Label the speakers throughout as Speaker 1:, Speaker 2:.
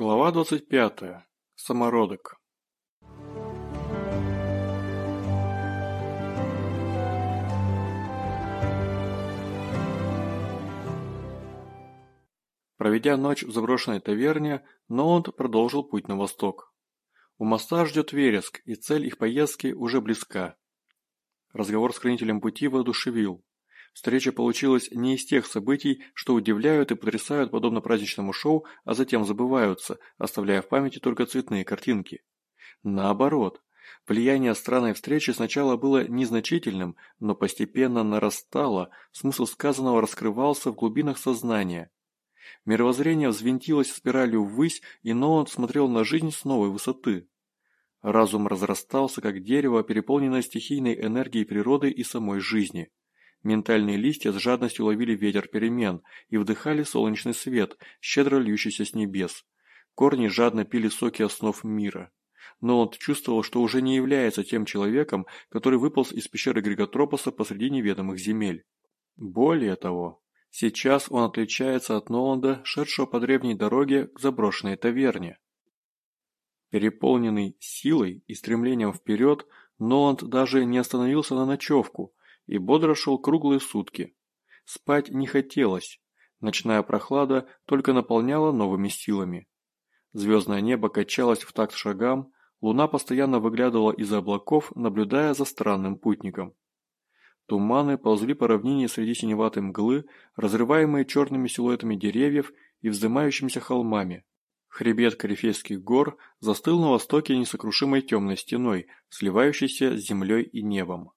Speaker 1: Глава 25. Самородок. Проведя ночь в заброшенной таверне, Ноланд продолжил путь на восток. У моста ждет вереск, и цель их поездки уже близка. Разговор с хранителем пути воодушевил. Встреча получилась не из тех событий, что удивляют и потрясают подобно праздничному шоу, а затем забываются, оставляя в памяти только цветные картинки. Наоборот, влияние странной встречи сначала было незначительным, но постепенно нарастало, смысл сказанного раскрывался в глубинах сознания. Мировоззрение взвинтилось спиралью ввысь, и Ноланд смотрел на жизнь с новой высоты. Разум разрастался, как дерево, переполненное стихийной энергией природы и самой жизни. Ментальные листья с жадностью ловили ветер перемен и вдыхали солнечный свет, щедро льющийся с небес. Корни жадно пили соки основ мира. Но он чувствовал, что уже не является тем человеком, который выполз из пещеры Григотропоса посреди неведомых земель. Более того, сейчас он отличается от Ноланда, шедшего по древней дороге к заброшенной таверне. Переполненный силой и стремлением вперед, Ноланд даже не остановился на ночевку – и бодро шел круглые сутки. Спать не хотелось, ночная прохлада только наполняла новыми силами. Звездное небо качалось в такт шагам, луна постоянно выглядывала из облаков, наблюдая за странным путником. Туманы ползли по равнине среди синеватой мглы, разрываемые черными силуэтами деревьев и вздымающимися холмами. Хребет Корифейских гор застыл на востоке несокрушимой темной стеной, сливающейся с землей и небом.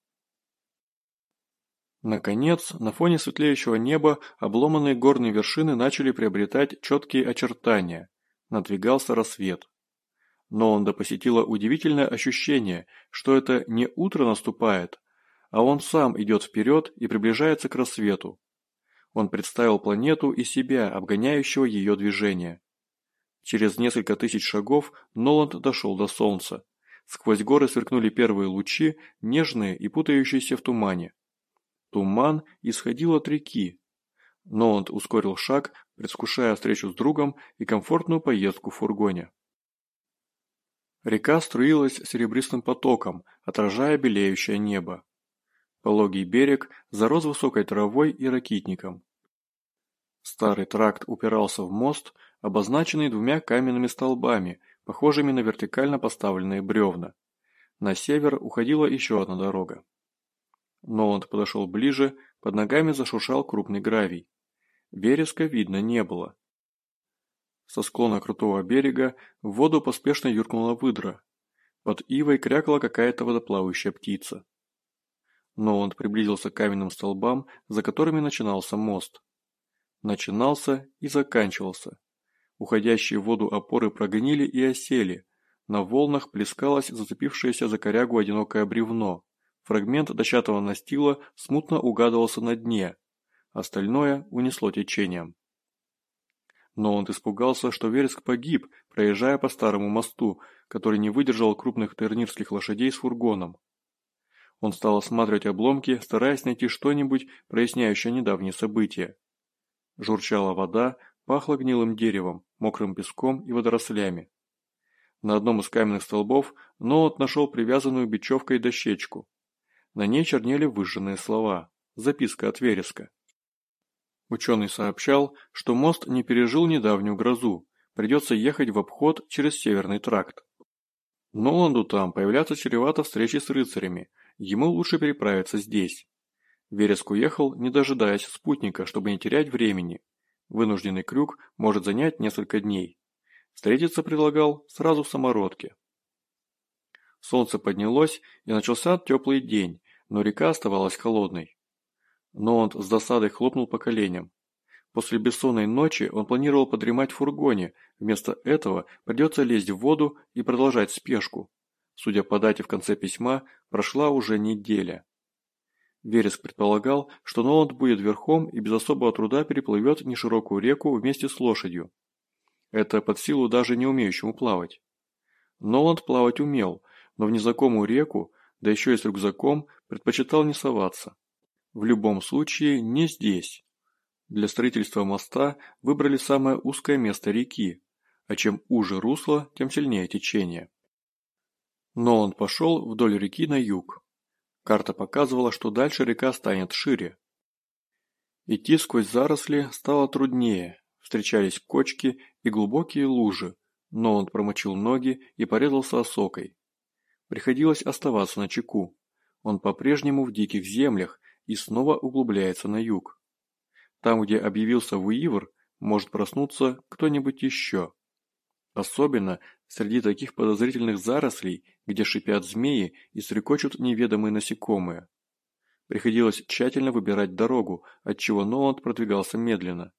Speaker 1: Наконец, на фоне светлеющего неба обломанные горные вершины начали приобретать четкие очертания. Надвигался рассвет. Но он посетило удивительное ощущение, что это не утро наступает, а он сам идет вперед и приближается к рассвету. Он представил планету и себя, обгоняющего ее движение. Через несколько тысяч шагов Ноланд дошел до Солнца. Сквозь горы сверкнули первые лучи, нежные и путающиеся в тумане. Туман исходил от реки. Ноланд ускорил шаг, предвкушая встречу с другом и комфортную поездку в фургоне. Река струилась серебристым потоком, отражая белеющее небо. Пологий берег зарос высокой травой и ракитником. Старый тракт упирался в мост, обозначенный двумя каменными столбами, похожими на вертикально поставленные бревна. На север уходила еще одна дорога. Ноланд подошел ближе, под ногами зашуршал крупный гравий. Вереска видно не было. Со склона крутого берега в воду поспешно юркнула выдра. Под ивой крякала какая-то водоплавающая птица. Ноланд приблизился к каменным столбам, за которыми начинался мост. Начинался и заканчивался. Уходящие в воду опоры прогнили и осели. На волнах плескалось зацепившееся за корягу одинокое бревно. Фрагмент дощатого настила смутно угадывался на дне, остальное унесло течением. Но он испугался, что Вереск погиб, проезжая по старому мосту, который не выдержал крупных тернирских лошадей с фургоном. Он стал осматривать обломки, стараясь найти что-нибудь, проясняющее недавние события. Журчала вода, пахло гнилым деревом, мокрым песком и водорослями. На одном из каменных столбов Ноут нашел привязанную бечевкой дощечку. На ней чернели выжженные слова. Записка от Вереска. Ученый сообщал, что мост не пережил недавнюю грозу, придется ехать в обход через Северный тракт. Ноланду там появляться чревато встречи с рыцарями, ему лучше переправиться здесь. Вереск уехал, не дожидаясь спутника, чтобы не терять времени. Вынужденный крюк может занять несколько дней. Встретиться предлагал сразу в самородке. Солнце поднялось, и начался теплый день, но река оставалась холодной. Но он с досадой хлопнул по коленям. После бессонной ночи он планировал подремать в фургоне, вместо этого придется лезть в воду и продолжать спешку. Судя по дате в конце письма, прошла уже неделя. Вереск предполагал, что Ноланд будет верхом и без особого труда переплывет неширокую реку вместе с лошадью. Это под силу даже не умеющему плавать. Ноланд плавать умел, но в незнакомую реку да еще и с рюкзаком, предпочитал не соваться. В любом случае, не здесь. Для строительства моста выбрали самое узкое место реки. а чем уже русло, тем сильнее течение. Но он пошел вдоль реки на юг. Карта показывала, что дальше река станет шире. Идти сквозь заросли стало труднее, встречались кочки и глубокие лужи, но он промочил ноги и порезался осокой. Приходилось оставаться на чеку. Он по-прежнему в диких землях и снова углубляется на юг. Там, где объявился Вуивр, может проснуться кто-нибудь еще. Особенно среди таких подозрительных зарослей, где шипят змеи и стрекочут неведомые насекомые. Приходилось тщательно выбирать дорогу, отчего Ноланд продвигался медленно.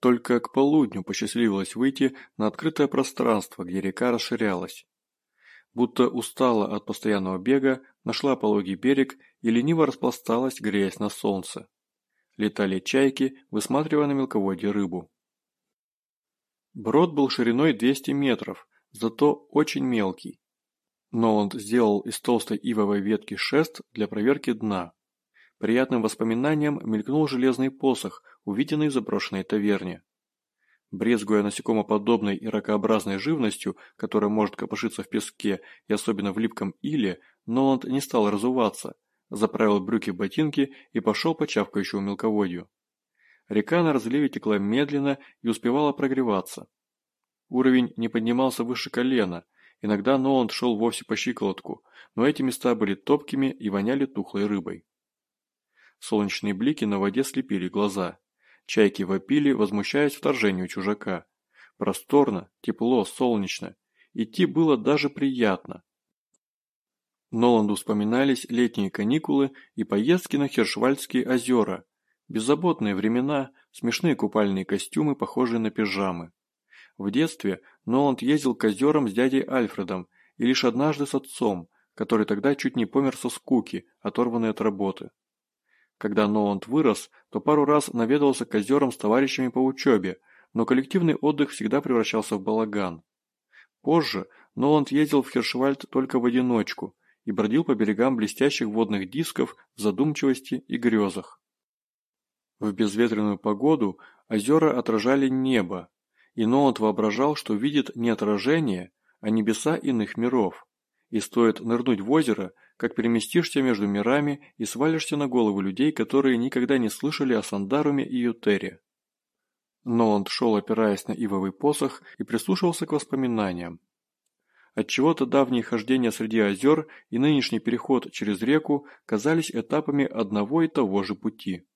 Speaker 1: Только к полудню посчастливилось выйти на открытое пространство, где река расширялась. Будто устала от постоянного бега, нашла пологий берег и лениво распласталась, греясь на солнце. Летали чайки, высматривая на мелководье рыбу. Брод был шириной 200 метров, зато очень мелкий. Ноланд сделал из толстой ивовой ветки шест для проверки дна. Приятным воспоминанием мелькнул железный посох, увиденный в заброшенной таверне. Брезгуя насекомоподобной и ракообразной живностью, которая может копошиться в песке и особенно в липком иле, Ноланд не стал разуваться, заправил брюки в ботинки и пошел по чавкающему мелководью. Река на разливе текла медленно и успевала прогреваться. Уровень не поднимался выше колена, иногда Ноланд шел вовсе по щиколотку, но эти места были топкими и воняли тухлой рыбой. Солнечные блики на воде слепили глаза. Чайки вопили, возмущаясь вторжению чужака. Просторно, тепло, солнечно. Идти было даже приятно. Ноланду вспоминались летние каникулы и поездки на Хершвальдские озера, Беззаботные времена, смешные купальные костюмы, похожие на пижамы. В детстве Ноланд ездил к озерам с дядей Альфредом и лишь однажды с отцом, который тогда чуть не помер со скуки, оторванный от работы. Когда Ноланд вырос, то пару раз наведывался к озерам с товарищами по учебе, но коллективный отдых всегда превращался в балаган. Позже Ноланд ездил в Хершвальд только в одиночку и бродил по берегам блестящих водных дисков в задумчивости и грезах. В безветренную погоду озера отражали небо, и Ноут воображал, что видит не отражение, а небеса иных миров. И стоит нырнуть в озеро, как переместишься между мирами и свалишься на головы людей, которые никогда не слышали о Сандаруме и Ютере. Ноланд шел, опираясь на ивовый посох, и прислушивался к воспоминаниям. Отчего-то давние хождения среди озер и нынешний переход через реку казались этапами одного и того же пути.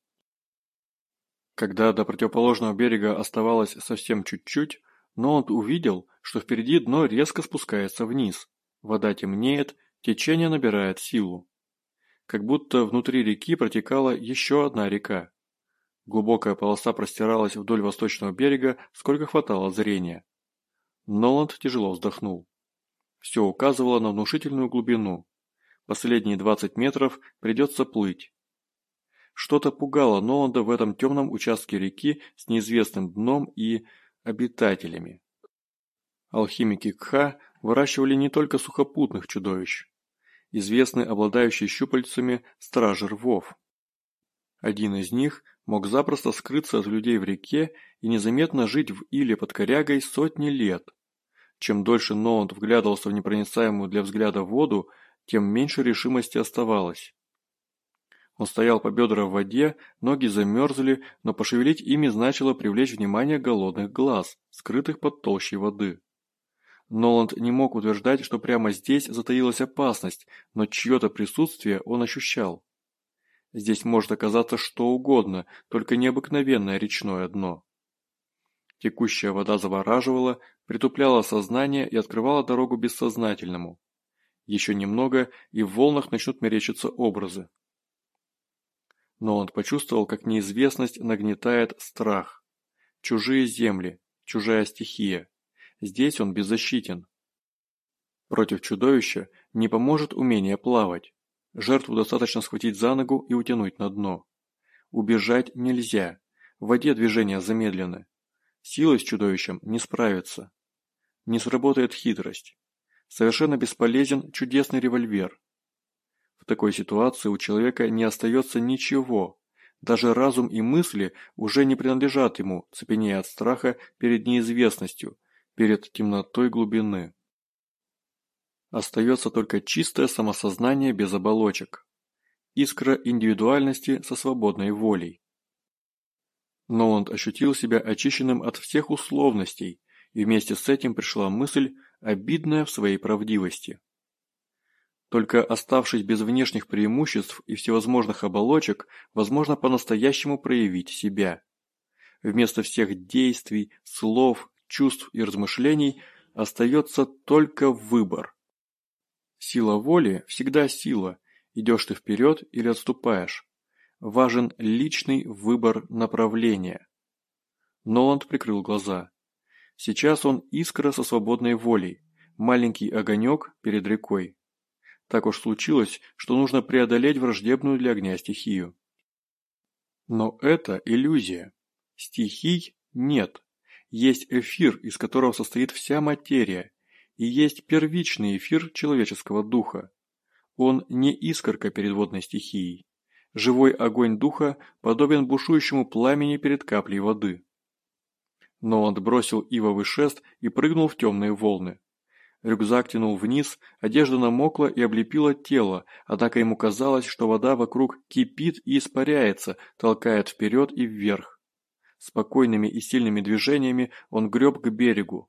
Speaker 1: Когда до противоположного берега оставалось совсем чуть-чуть, Ноут увидел, что впереди дно резко спускается вниз. Вода темнеет, течение набирает силу. Как будто внутри реки протекала еще одна река. Глубокая полоса простиралась вдоль восточного берега, сколько хватало зрения. Ноланд тяжело вздохнул. Все указывало на внушительную глубину. Последние 20 метров придется плыть. Что-то пугало Ноланда в этом темном участке реки с неизвестным дном и обитателями. Алхимики Кха выращивали не только сухопутных чудовищ. Известны обладающие щупальцами стражи рвов. Один из них мог запросто скрыться от людей в реке и незаметно жить в иле под корягой сотни лет. Чем дольше Ноланд вглядывался в непроницаемую для взгляда воду, тем меньше решимости оставалось. Он стоял по бедра в воде, ноги замерзли, но пошевелить ими значило привлечь внимание голодных глаз, скрытых под толщей воды. Ноланд не мог утверждать, что прямо здесь затаилась опасность, но чье-то присутствие он ощущал. Здесь может оказаться что угодно, только необыкновенное речное дно. Текущая вода завораживала, притупляла сознание и открывала дорогу бессознательному. Еще немного, и в волнах начнут мерещиться образы но он почувствовал, как неизвестность нагнетает страх. Чужие земли, чужая стихия. Здесь он беззащитен. Против чудовища не поможет умение плавать. Жертву достаточно схватить за ногу и утянуть на дно. Убежать нельзя. В воде движения замедлены. Силой с чудовищем не справиться. Не сработает хитрость. Совершенно бесполезен чудесный револьвер такой ситуации у человека не остается ничего, Даже разум и мысли уже не принадлежат ему, цепенея от страха перед неизвестностью, перед темнотой глубины. Остается только чистое самосознание без оболочек. Искра индивидуальности со свободной волей. Ноланд ощутил себя очищенным от всех условностей, и вместе с этим пришла мысль, обидная в своей правдивости. Только оставшись без внешних преимуществ и всевозможных оболочек, возможно по-настоящему проявить себя. Вместо всех действий, слов, чувств и размышлений остается только выбор. Сила воли всегда сила, идешь ты вперед или отступаешь. Важен личный выбор направления. Ноланд прикрыл глаза. Сейчас он искра со свободной волей, маленький огонек перед рекой. Так уж случилось, что нужно преодолеть враждебную для огня стихию. Но это иллюзия. Стихий нет. Есть эфир, из которого состоит вся материя, и есть первичный эфир человеческого духа. Он не искорка перед водной стихией. Живой огонь духа подобен бушующему пламени перед каплей воды. Но он отбросил ивовый шест и прыгнул в темные волны. Рюкзак тянул вниз, одежда намокла и облепила тело, однако ему казалось, что вода вокруг кипит и испаряется, толкает вперед и вверх. Спокойными и сильными движениями он греб к берегу.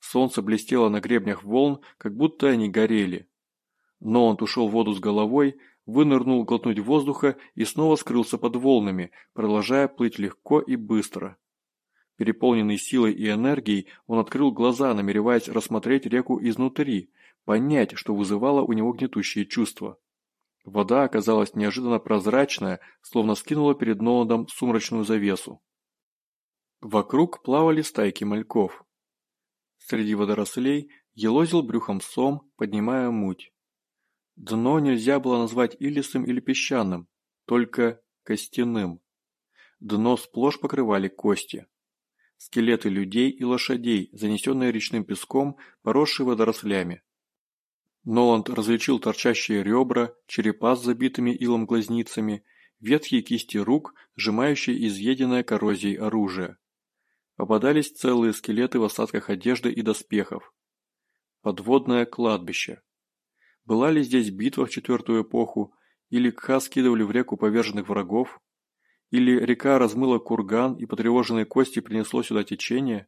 Speaker 1: Солнце блестело на гребнях волн, как будто они горели. Но он ушел в воду с головой, вынырнул глотнуть воздуха и снова скрылся под волнами, продолжая плыть легко и быстро. Переполненный силой и энергией, он открыл глаза, намереваясь рассмотреть реку изнутри, понять, что вызывало у него гнетущие чувства. Вода оказалась неожиданно прозрачная, словно скинула перед Ноландом сумрачную завесу. Вокруг плавали стайки мальков. Среди водорослей елозил брюхом сом, поднимая муть. Дно нельзя было назвать илистым или песчаным, только костяным. Дно сплошь покрывали кости скелеты людей и лошадей, занесенные речным песком, поросшие водорослями. Ноланд различил торчащие ребра, черепа с забитыми илом глазницами, ветхие кисти рук, сжимающие изъеденное коррозией оружие. Попадались целые скелеты в остатках одежды и доспехов. Подводное кладбище. Была ли здесь битва в четвертую эпоху, или Кха скидывали в реку поверженных врагов? Или река размыла курган и потревоженные кости принесло сюда течение?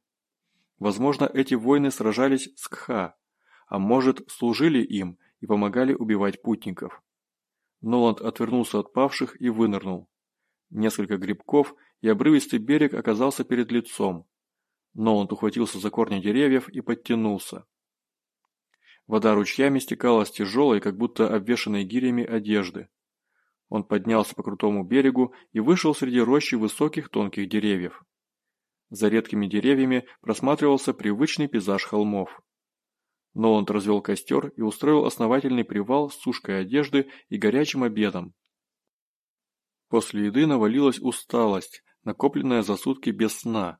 Speaker 1: Возможно, эти воины сражались с Кха, а может, служили им и помогали убивать путников. Ноланд отвернулся от павших и вынырнул. Несколько грибков, и обрывистый берег оказался перед лицом. Ноланд ухватился за корни деревьев и подтянулся. Вода ручьями стекала с тяжелой, как будто обвешанной гирями одежды. Он поднялся по крутому берегу и вышел среди рощи высоких тонких деревьев. За редкими деревьями просматривался привычный пейзаж холмов. Ноланд развел костер и устроил основательный привал с сушкой одежды и горячим обедом. После еды навалилась усталость, накопленная за сутки без сна.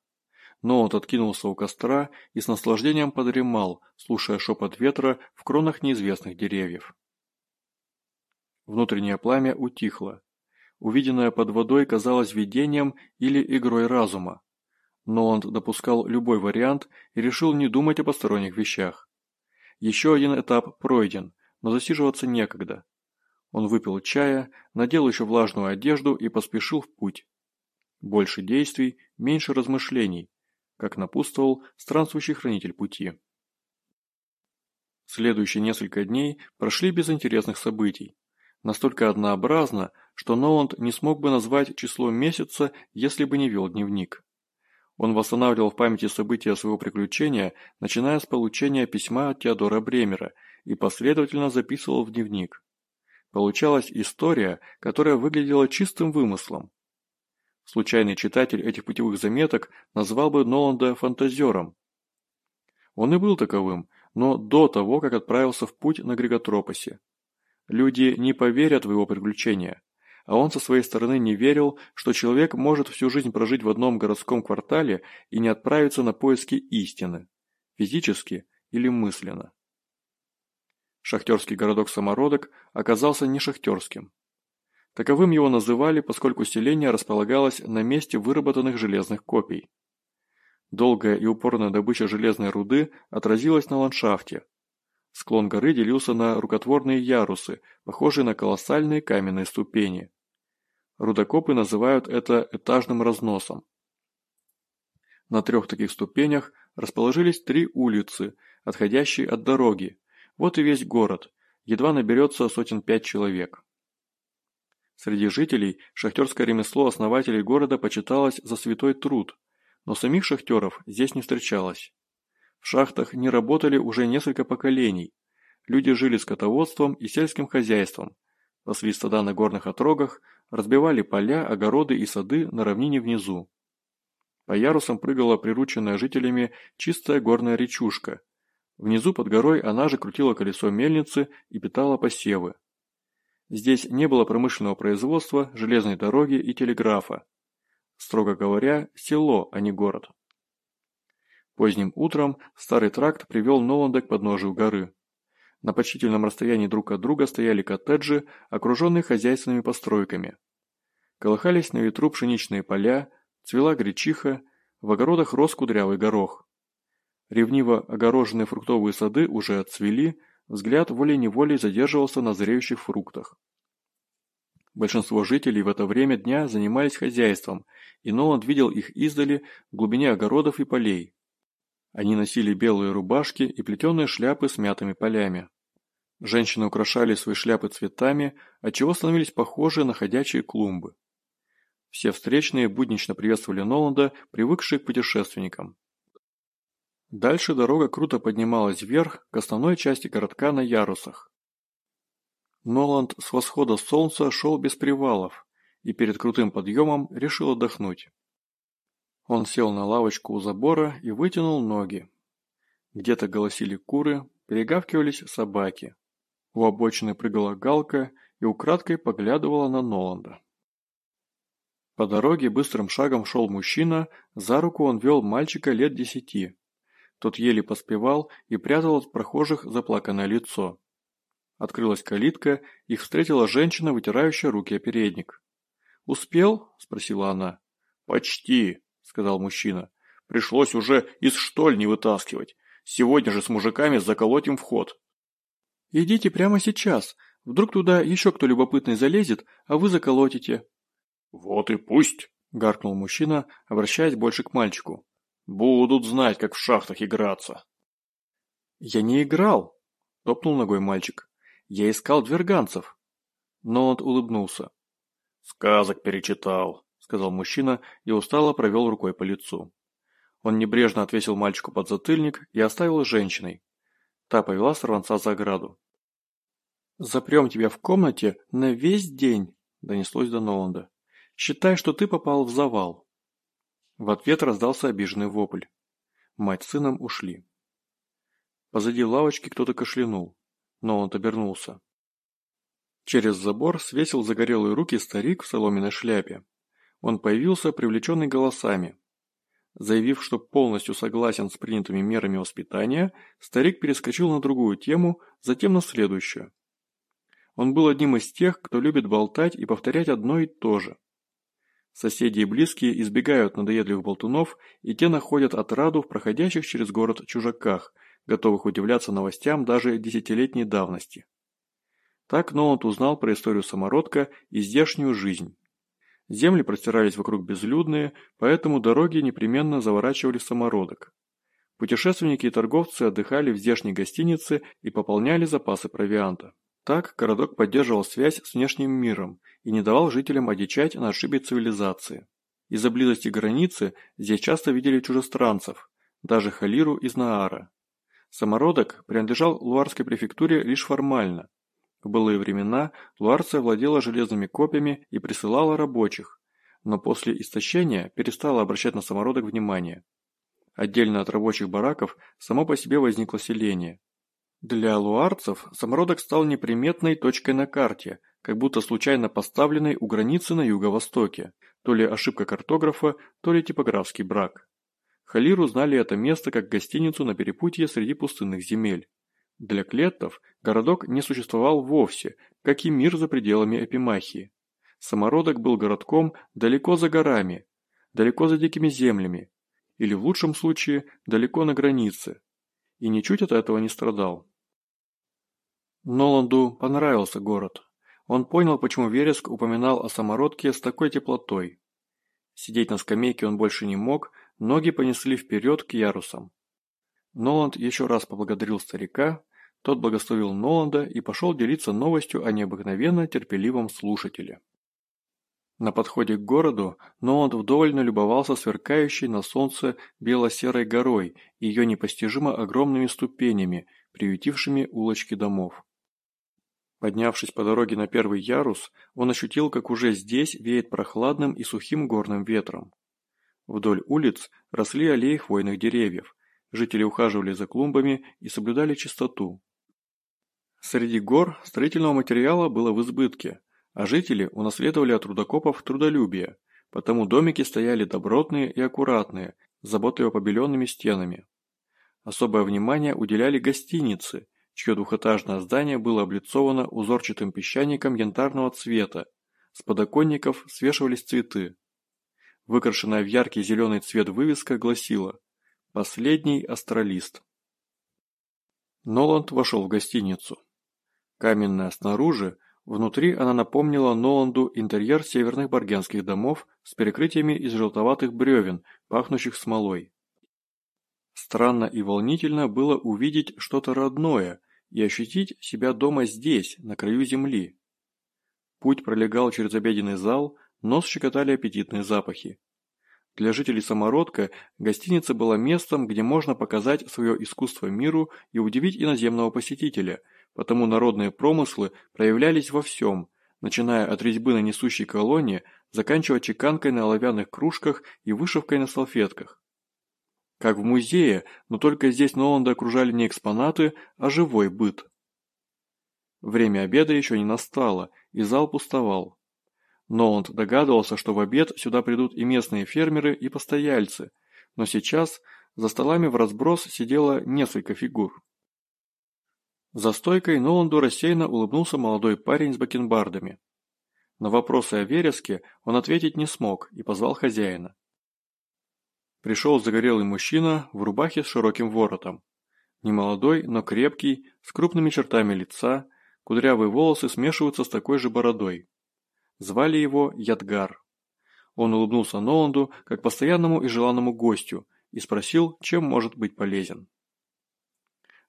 Speaker 1: Ноланд откинулся у костра и с наслаждением подремал, слушая шепот ветра в кронах неизвестных деревьев. Внутреннее пламя утихло. Увиденное под водой казалось видением или игрой разума. Но он допускал любой вариант и решил не думать о посторонних вещах. Еще один этап пройден, но засиживаться некогда. Он выпил чая, надел еще влажную одежду и поспешил в путь. Больше действий, меньше размышлений, как напутствовал странствующий хранитель пути. Следующие несколько дней прошли без интересных событий настолько однообразно, что Ноланд не смог бы назвать число месяца, если бы не вел дневник. Он восстанавливал в памяти события своего приключения, начиная с получения письма от Теодора Бремера, и последовательно записывал в дневник. Получалась история, которая выглядела чистым вымыслом. Случайный читатель этих путевых заметок назвал бы Ноланда фантазером. Он и был таковым, но до того, как отправился в путь на Григотропосе. Люди не поверят в его приключения, а он со своей стороны не верил, что человек может всю жизнь прожить в одном городском квартале и не отправиться на поиски истины, физически или мысленно. Шахтерский городок Самородок оказался не шахтерским. Таковым его называли, поскольку селение располагалось на месте выработанных железных копий. Долгая и упорная добыча железной руды отразилась на ландшафте. Склон горы делился на рукотворные ярусы, похожие на колоссальные каменные ступени. Рудокопы называют это этажным разносом. На трех таких ступенях расположились три улицы, отходящие от дороги. Вот и весь город, едва наберется сотен пять человек. Среди жителей шахтерское ремесло основателей города почиталось за святой труд, но самих шахтеров здесь не встречалось. В шахтах не работали уже несколько поколений. Люди жили скотоводством и сельским хозяйством, пасли стада на горных отрогах, разбивали поля, огороды и сады на равнине внизу. По ярусам прыгала прирученная жителями чистая горная речушка. Внизу под горой она же крутила колесо мельницы и питала посевы. Здесь не было промышленного производства, железной дороги и телеграфа. Строго говоря, село, а не город. Поздним утром старый тракт привел Ноланда к подножию горы. На почтительном расстоянии друг от друга стояли коттеджи, окруженные хозяйственными постройками. Колыхались на ветру пшеничные поля, цвела гречиха, в огородах рос кудрявый горох. Ревниво огороженные фруктовые сады уже отцвели, взгляд волей-неволей задерживался на зреющих фруктах. Большинство жителей в это время дня занимались хозяйством, и Ноланд видел их издали в глубине огородов и полей. Они носили белые рубашки и плетеные шляпы с мятыми полями. Женщины украшали свои шляпы цветами, отчего становились похожи на ходячие клумбы. Все встречные буднично приветствовали Ноланда, привыкшие к путешественникам. Дальше дорога круто поднималась вверх к основной части городка на ярусах. Ноланд с восхода солнца шел без привалов и перед крутым подъемом решил отдохнуть. Он сел на лавочку у забора и вытянул ноги. Где-то голосили куры, перегавкивались собаки. У обочины прыгала галка и украдкой поглядывала на Ноланда. По дороге быстрым шагом шел мужчина, за руку он вел мальчика лет десяти. Тот еле поспевал и прятал от прохожих заплаканное лицо. Открылась калитка, их встретила женщина, вытирающая руки о передник. «Успел?» – спросила она. «Почти», сказал мужчина. «Пришлось уже из штольни вытаскивать. Сегодня же с мужиками заколотим вход». «Идите прямо сейчас. Вдруг туда еще кто любопытный залезет, а вы заколотите». «Вот и пусть», – гаркнул мужчина, обращаясь больше к мальчику. «Будут знать, как в шахтах играться». «Я не играл», – топнул ногой мальчик. «Я искал дверганцев». Но он улыбнулся. «Сказок перечитал», сказал мужчина и устало провел рукой по лицу. Он небрежно отвесил мальчику подзатыльник и оставил женщиной. Та повела сорванца за ограду. «Запрем тебя в комнате на весь день», – донеслось до Ноланда. «Считай, что ты попал в завал». В ответ раздался обиженный вопль. Мать с сыном ушли. Позади лавочки кто-то кашлянул. Ноланд обернулся. Через забор свесил загорелые руки старик в соломенной шляпе. Он появился, привлеченный голосами. Заявив, что полностью согласен с принятыми мерами воспитания, старик перескочил на другую тему, затем на следующую. Он был одним из тех, кто любит болтать и повторять одно и то же. Соседи и близкие избегают надоедливых болтунов, и те находят отраду в проходящих через город чужаках, готовых удивляться новостям даже десятилетней давности. Так Ноланд узнал про историю самородка и здешнюю жизнь. Земли простирались вокруг безлюдные, поэтому дороги непременно заворачивали в самородок. Путешественники и торговцы отдыхали в здешней гостинице и пополняли запасы провианта. Так городок поддерживал связь с внешним миром и не давал жителям одичать на ошибе цивилизации. Из-за близости границы здесь часто видели чужестранцев, даже Халиру из Наара. Самородок принадлежал Луарской префектуре лишь формально, в былые времена Луарция владела железными копьями и присылала рабочих, но после истощения перестала обращать на самородок внимание. Отдельно от рабочих бараков само по себе возникло селение. Для луарцев самородок стал неприметной точкой на карте, как будто случайно поставленной у границы на юго-востоке, то ли ошибка картографа, то ли типографский брак. Халиру знали это место как гостиницу на перепутье среди пустынных земель. Для клеттов городок не существовал вовсе, как и мир за пределами Эпимахии. Самородок был городком далеко за горами, далеко за дикими землями, или в лучшем случае далеко на границе, и ничуть от этого не страдал. Ноланду понравился город. Он понял, почему Вереск упоминал о самородке с такой теплотой. Сидеть на скамейке он больше не мог, ноги понесли вперед к ярусам. Ноланд еще раз поблагодарил старика, тот благословил Ноланда и пошел делиться новостью о необыкновенно терпеливом слушателе. На подходе к городу Ноланд вдоволь налюбовался сверкающей на солнце бело-серой горой и ее непостижимо огромными ступенями, приютившими улочки домов. Поднявшись по дороге на первый ярус, он ощутил, как уже здесь веет прохладным и сухим горным ветром. Вдоль улиц росли аллеи хвойных деревьев, жители ухаживали за клумбами и соблюдали чистоту. Среди гор строительного материала было в избытке, а жители унаследовали от трудокопов трудолюбие, потому домики стояли добротные и аккуратные, заботливо побеленными стенами. Особое внимание уделяли гостиницы, чье двухэтажное здание было облицовано узорчатым песчаником янтарного цвета, с подоконников свешивались цветы. Выкрашенная в яркий зеленый цвет вывеска гласила «Последний астралист». Ноланд вошел в гостиницу. Каменная снаружи, внутри она напомнила Ноланду интерьер северных баргенских домов с перекрытиями из желтоватых бревен, пахнущих смолой. Странно и волнительно было увидеть что-то родное и ощутить себя дома здесь, на краю земли. Путь пролегал через обеденный зал, нос щекотали аппетитные запахи. Для жителей Самородка гостиница была местом, где можно показать свое искусство миру и удивить иноземного посетителя, потому народные промыслы проявлялись во всем, начиная от резьбы на несущей колонне, заканчивая чеканкой на оловянных кружках и вышивкой на салфетках. Как в музее, но только здесь Ноланда окружали не экспонаты, а живой быт. Время обеда еще не настало, и зал пустовал. Ноланд догадывался, что в обед сюда придут и местные фермеры, и постояльцы, но сейчас за столами в разброс сидело несколько фигур. За стойкой Ноланду рассеянно улыбнулся молодой парень с бакенбардами. На вопросы о вереске он ответить не смог и позвал хозяина. Пришел загорелый мужчина в рубахе с широким воротом. Немолодой, но крепкий, с крупными чертами лица, кудрявые волосы смешиваются с такой же бородой. Звали его Ядгар. Он улыбнулся Ноланду как постоянному и желанному гостю и спросил, чем может быть полезен.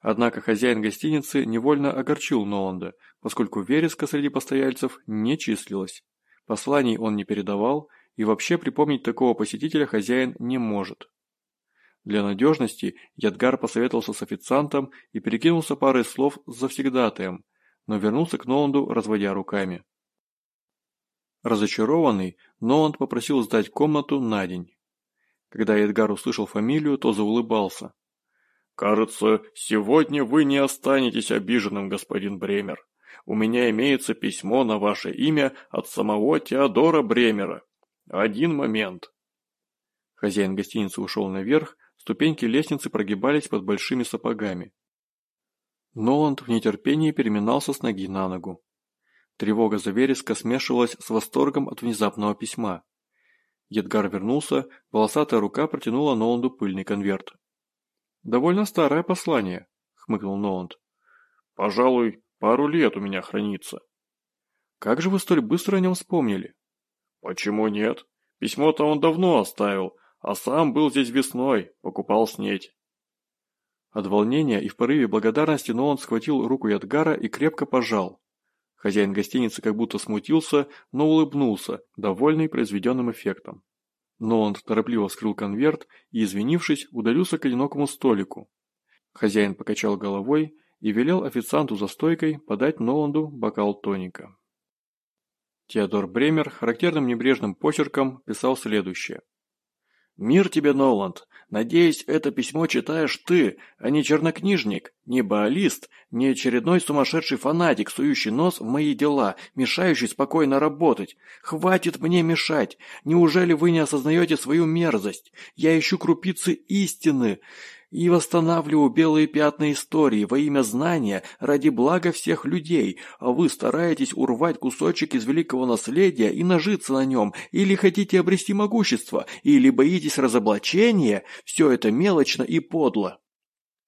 Speaker 1: Однако хозяин гостиницы невольно огорчил Ноланда, поскольку вереска среди постояльцев не числилась. Посланий он не передавал и вообще припомнить такого посетителя хозяин не может. Для надежности Ядгар посоветовался с официантом и перекинулся парой слов с завсегдатаем, но вернулся к Ноланду, разводя руками. Разочарованный, Ноланд попросил сдать комнату на день. Когда Эдгар услышал фамилию, то заулыбался. «Кажется, сегодня вы не останетесь обиженным, господин Бремер. У меня имеется письмо на ваше имя от самого Теодора Бремера. Один момент. Хозяин гостиницы ушел наверх, ступеньки лестницы прогибались под большими сапогами. Ноланд в нетерпении переминался с ноги на ногу. Тревога за вереска смешивалась с восторгом от внезапного письма. Едгар вернулся, волосатая рука протянула Ноланду пыльный конверт. «Довольно старое послание», — хмыкнул Ноланд. «Пожалуй, пару лет у меня хранится». «Как же вы столь быстро о нем вспомнили?» «Почему нет? Письмо-то он давно оставил, а сам был здесь весной, покупал снеть». От волнения и в порыве благодарности Нолан схватил руку Ядгара и крепко пожал. Хозяин гостиницы как будто смутился, но улыбнулся, довольный произведенным эффектом. Ноланд торопливо вскрыл конверт и, извинившись, удалился к одинокому столику. Хозяин покачал головой и велел официанту за стойкой подать Ноланду бокал тоника. Теодор Бремер характерным небрежным почерком писал следующее. «Мир тебе, Ноланд! Надеюсь, это письмо читаешь ты, а не чернокнижник, не баалист, не очередной сумасшедший фанатик, сующий нос в мои дела, мешающий спокойно работать. Хватит мне мешать! Неужели вы не осознаете свою мерзость? Я ищу крупицы истины!» И восстанавливаю белые пятна истории во имя знания ради блага всех людей, а вы стараетесь урвать кусочек из великого наследия и нажиться на нем, или хотите обрести могущество, или боитесь разоблачения, все это мелочно и подло.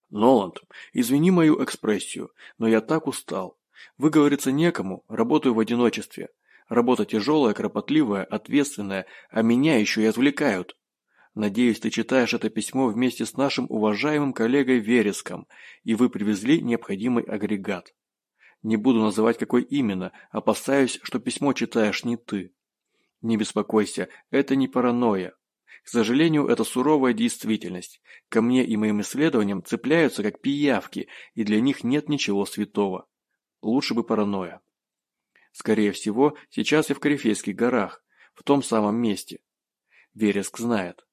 Speaker 1: Ноланд, извини мою экспрессию, но я так устал. Выговориться некому, работаю в одиночестве. Работа тяжелая, кропотливая, ответственная, а меня еще и отвлекают. Надеюсь, ты читаешь это письмо вместе с нашим уважаемым коллегой Вереском, и вы привезли необходимый агрегат. Не буду называть какой именно, опасаюсь, что письмо читаешь не ты. Не беспокойся, это не паранойя. К сожалению, это суровая действительность. Ко мне и моим исследованиям цепляются как пиявки, и для них нет ничего святого. Лучше бы паранойя. Скорее всего, сейчас я в Корифейских горах, в том самом месте. Вереск знает.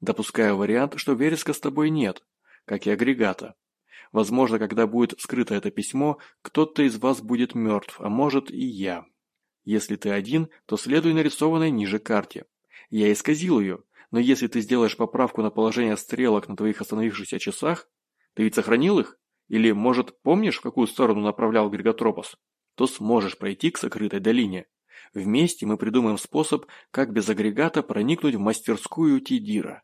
Speaker 1: Допускаю вариант, что вереска с тобой нет, как и агрегата. Возможно, когда будет скрыто это письмо, кто-то из вас будет мертв, а может и я. Если ты один, то следуй нарисованной ниже карте. Я исказил ее, но если ты сделаешь поправку на положение стрелок на твоих остановившихся часах, ты ведь сохранил их? Или, может, помнишь, в какую сторону направлял Григотропос? То сможешь пройти к сокрытой долине. Вместе мы придумаем способ, как без агрегата проникнуть в мастерскую Тидира.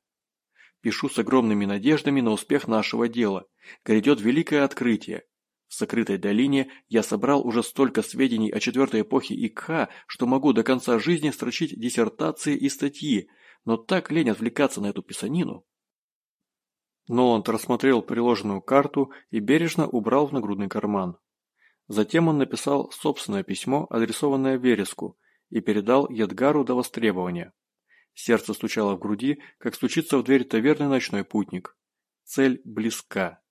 Speaker 1: Пишу с огромными надеждами на успех нашего дела. Грядет великое открытие. В сокрытой долине я собрал уже столько сведений о четвертой эпохе Икха, что могу до конца жизни строчить диссертации и статьи, но так лень отвлекаться на эту писанину. Ноланд рассмотрел приложенную карту и бережно убрал в нагрудный карман. Затем он написал собственное письмо, адресованное Вереску, и передал Едгару до востребования. Сердце стучало в груди, как стучится в дверь таверны ночной путник. Цель близка.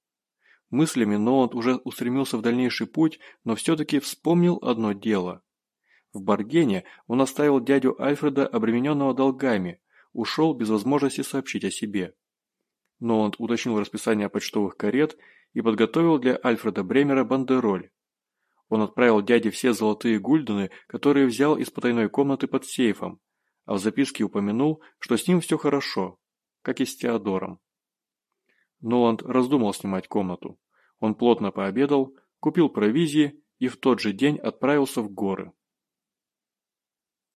Speaker 1: Мыслями Ноланд уже устремился в дальнейший путь, но все-таки вспомнил одно дело. В Баргене он оставил дядю Альфреда, обремененного долгами, ушел без возможности сообщить о себе. Но он уточнил расписание почтовых карет и подготовил для Альфреда Бремера бандероль. Он отправил дяде все золотые гульдены, которые взял из потайной комнаты под сейфом, а в записке упомянул, что с ним все хорошо, как и с Теодором. Ноланд раздумал снимать комнату. Он плотно пообедал, купил провизии и в тот же день отправился в горы.